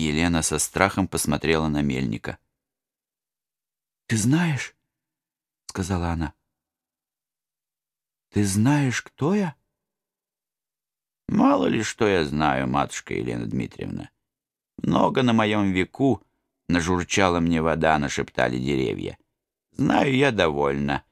Елена со страхом посмотрела на мельника. «Ты знаешь?» — сказала она. «Ты знаешь, кто я?» «Мало ли что я знаю, матушка Елена Дмитриевна. Много на моем веку нажурчала мне вода, нашептали деревья. Знаю я довольно.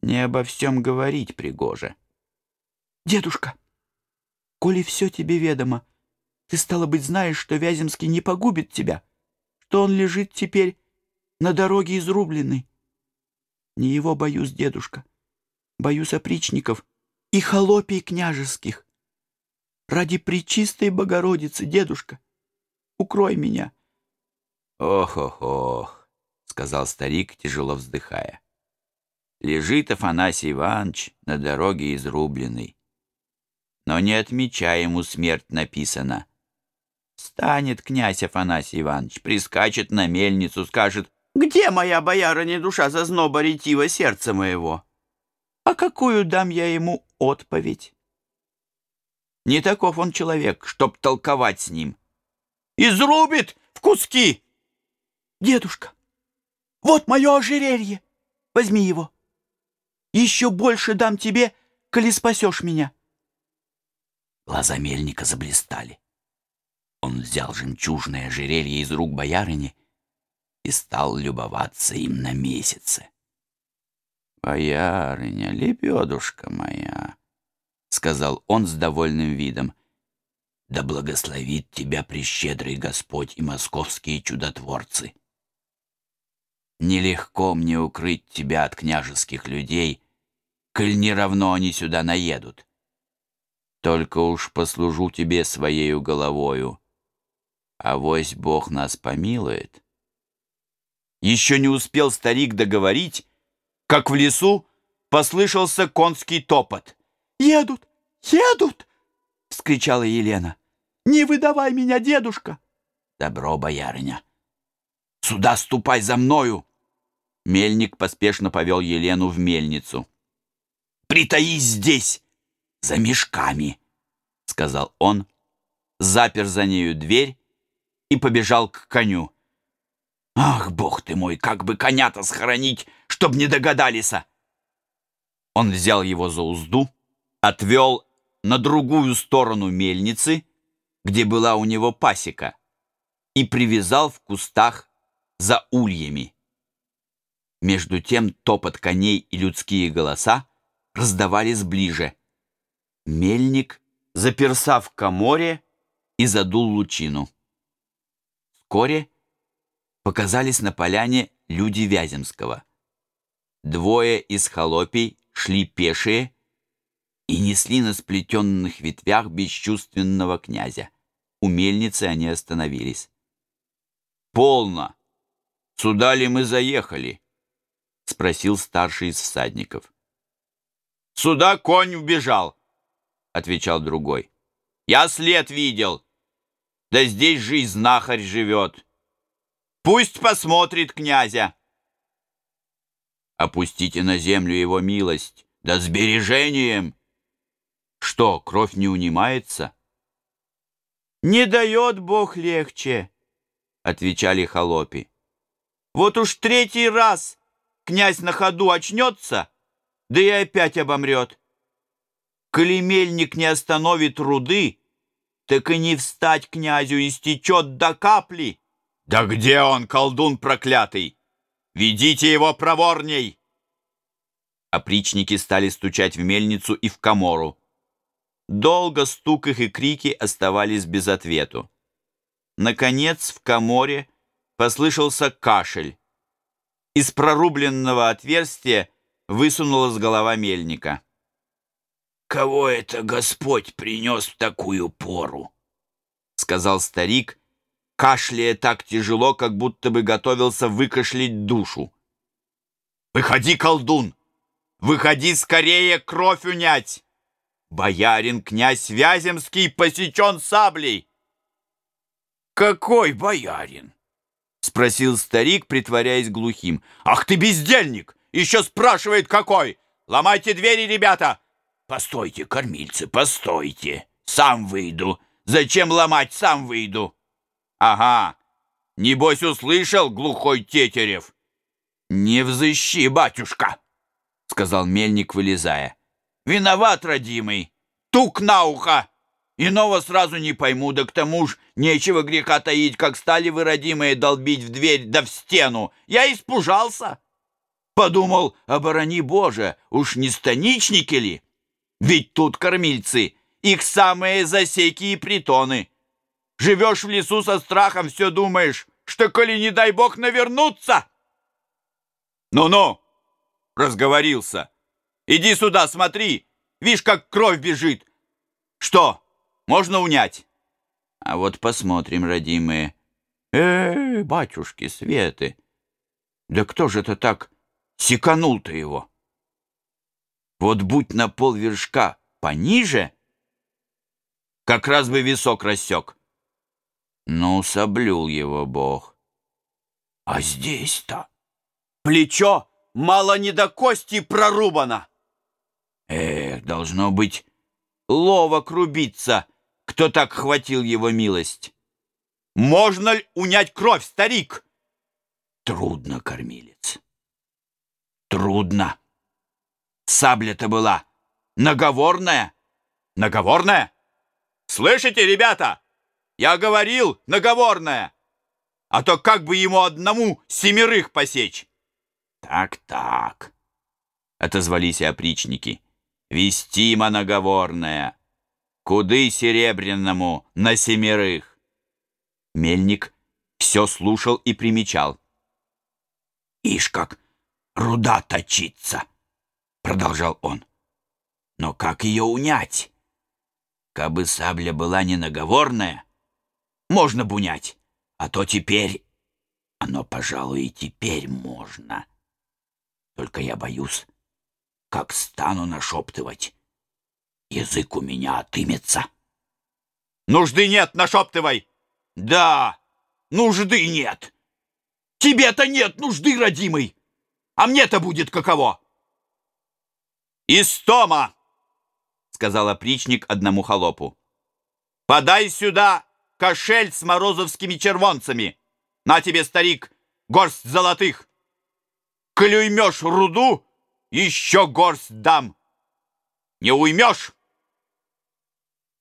Не обо всем говорить пригоже». «Дедушка, коли все тебе ведомо, ты, стало быть, знаешь, что Вяземский не погубит тебя, что он лежит теперь на дороге изрубленный. Не его боюсь, дедушка, боюсь опричников и холопий княжеских. Ради причистой Богородицы, дедушка, укрой меня. «Ох-ох-ох», — сказал старик, тяжело вздыхая. «Лежит Афанасий Иванович на дороге изрубленный. Но не отмечая ему смерть написано. Станет князь Афанасий Иванович, прискачет на мельницу, скажет, «Где моя боярыня душа зазноба ретива сердца моего? А какую дам я ему отповедь?» Не таков он человек, чтоб толковать с ним. «Изрубит в куски!» «Дедушка, вот мое ожерелье! Возьми его! Еще больше дам тебе, коли спасешь меня!» Глаза мельника заблистали. Он взял жемчужное ожерелье из рук боярыни и стал любоваться им на месяце. «Боярыня, лебедушка моя!» — сказал он с довольным видом. «Да благословит тебя прещедрый Господь и московские чудотворцы! Нелегко мне укрыть тебя от княжеских людей, коль не равно они сюда наедут. Только уж послужу тебе своею головою» а вось Бог нас помилует. Еще не успел старик договорить, как в лесу послышался конский топот. «Едут! Едут!» — вскричала Елена. «Не выдавай меня, дедушка!» «Добро, боярыня! Сюда ступай за мною!» Мельник поспешно повел Елену в мельницу. «Притаись здесь, за мешками!» — сказал он, запер за нею дверь и побежал к коню. «Ах, бог ты мой, как бы коня-то схоронить, чтоб не догадались!» Он взял его за узду, отвел на другую сторону мельницы, где была у него пасека, и привязал в кустах за ульями. Между тем топот коней и людские голоса раздавались ближе. Мельник заперся в коморе и задул лучину. Вскоре показались на поляне люди Вяземского. Двое из холопий шли пешие и несли на сплетенных ветвях бесчувственного князя. У мельницы они остановились. «Полно! Сюда ли мы заехали?» — спросил старший из всадников. «Сюда конь убежал!» — отвечал другой. «Я след видел!» Да здесь же и знахарь живет. Пусть посмотрит князя. Опустите на землю его милость, да сбережением. Что, кровь не унимается? Не дает Бог легче, отвечали холопи. Вот уж третий раз князь на ходу очнется, да и опять обомрет. Коли мельник не остановит руды, так и не встать князю истечет до капли. Да где он, колдун проклятый? Ведите его проворней!» Опричники стали стучать в мельницу и в комору. Долго стук их и крики оставались без ответу. Наконец в коморе послышался кашель. Из прорубленного отверстия высунулась голова мельника. «Кого это Господь принес в такую пору?» — сказал старик, кашляя так тяжело, как будто бы готовился выкашлять душу. «Выходи, колдун! Выходи скорее кровь унять! Боярин князь Вяземский посечен саблей!» «Какой боярин?» — спросил старик, притворяясь глухим. «Ах ты бездельник! Еще спрашивает, какой! Ломайте двери, ребята! «Постойте, кормильцы, постойте! Сам выйду! Зачем ломать, сам выйду!» Ага, небось услышал глухой Тетерев. Не взыщи, батюшка, сказал мельник, вылезая. Виноват, родимый, тук на ухо. Иного сразу не пойму, да к тому ж нечего греха таить, как стали вы, родимые, долбить в дверь да в стену. Я испужался. Подумал, оборони Боже, уж не станичники ли? Ведь тут кормильцы, их самые засеки и притоны. Живешь в лесу со страхом, все думаешь, что, коли не дай бог, навернуться. Ну-ну, разговорился. Иди сюда, смотри, видишь, как кровь бежит. Что, можно унять? А вот посмотрим, родимые. Э, батюшки Светы, да кто же это так секанул-то его? Вот будь на пол вершка пониже, как раз бы висок рассек. Ну, соблюл его Бог. А здесь-то плечо мало не до кости прорубано. Эх, должно быть, ловок рубиться, кто так хватил его милость. Можно ли унять кровь, старик? Трудно, кормилец. Трудно. Сабля-то была наговорная. Наговорная? Слышите, ребята? Я говорил, наговорная. А то как бы ему одному семерых посечь? Так-так, отозвались опричники. Вестима наговорная. Куды серебряному на семерых? Мельник все слушал и примечал. Ишь как руда точится, продолжал он. Но как ее унять? Кабы сабля была не наговорная, можно бунять, а то теперь... Оно, пожалуй, и теперь можно. Только я боюсь, как стану нашептывать, язык у меня отымется. Нужды нет, нашептывай! Да, нужды нет. Тебе-то нет нужды, родимый, а мне-то будет каково. Истома, сказал опричник одному холопу. Подай сюда кошель с морозовскими червонцами. На тебе, старик, горсть золотых. Коли уймешь руду, еще горсть дам. Не уймешь?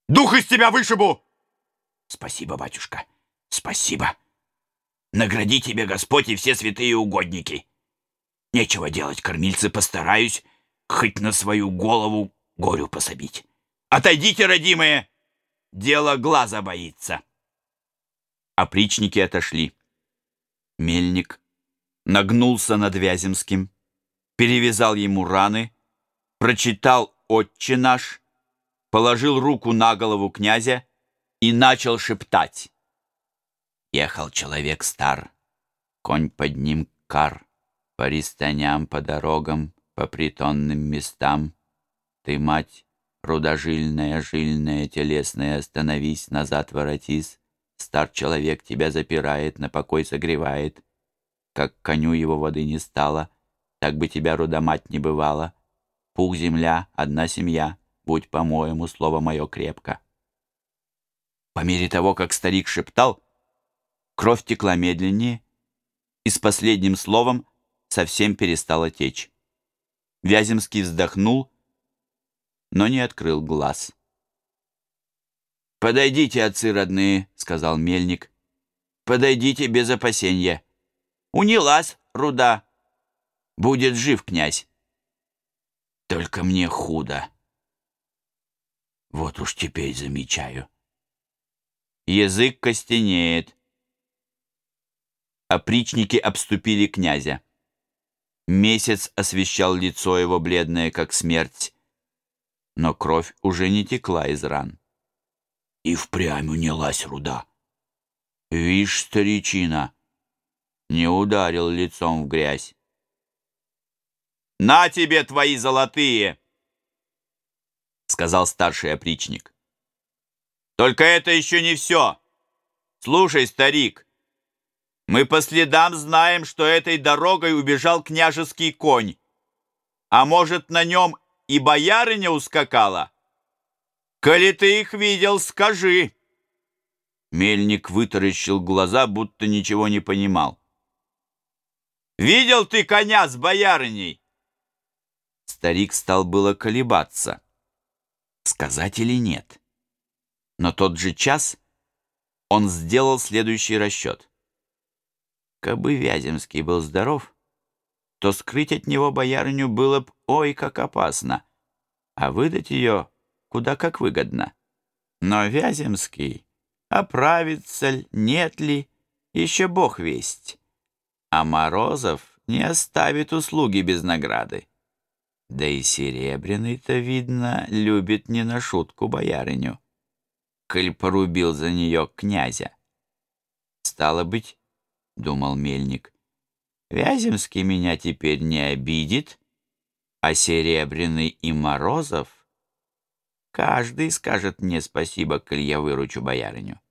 Дух из тебя вышибу! Спасибо, батюшка, спасибо. Награди тебе Господь и все святые угодники. Нечего делать, кормильцы, постараюсь хоть на свою голову горю пособить. Отойдите, родимые! Дело глаза боится. Опричники отошли. Мельник нагнулся над Вяземским, перевязал ему раны, прочитал «Отче наш», положил руку на голову князя и начал шептать. Ехал человек стар, конь под ним кар, по ристаням, по дорогам, по притонным местам. Ты, мать, рудожильная, жильная, телесная, остановись, назад воротись. Стар человек тебя запирает, на покой согревает. Как коню его воды не стало, так бы тебя рудомать не бывало. Пух земля, одна семья, будь, по-моему, слово мое крепко. По мере того, как старик шептал, кровь текла медленнее, и с последним словом совсем перестала течь. Вяземский вздохнул, но не открыл глаз. «Подойдите, отцы родные», — сказал мельник. «Подойдите без опасения. Унялась руда. Будет жив князь. Только мне худо. Вот уж теперь замечаю. Язык костенеет. Опричники обступили князя. Месяц освещал лицо его, бледное, как смерть, но кровь уже не текла из ран. И впрямь унялась руда. Вишь, старичина, не ударил лицом в грязь. «На тебе твои золотые!» — сказал старший опричник. «Только это еще не все. Слушай, старик, мы по следам знаем, что этой дорогой убежал княжеский конь. А может, на нем и боярыня ускакала? Коли ты их видел, скажи. Мельник вытаращил глаза, будто ничего не понимал. «Видел ты коня с боярыней?» Старик стал было колебаться, сказать или нет. Но тот же час он сделал следующий расчет. Кабы Вяземский был здоров, то скрыть от него боярыню было б ой как опасно, а выдать ее куда как выгодно. Но Вяземский, оправится ль, нет ли, еще бог весть. А Морозов не оставит услуги без награды. Да и Серебряный-то, видно, любит не на шутку боярыню. Коль порубил за нее князя. Стало быть, — думал Мельник, — Вяземский меня теперь не обидит, а Серебряный и Морозов Каждый скажет мне спасибо, коль я выручу боярыню.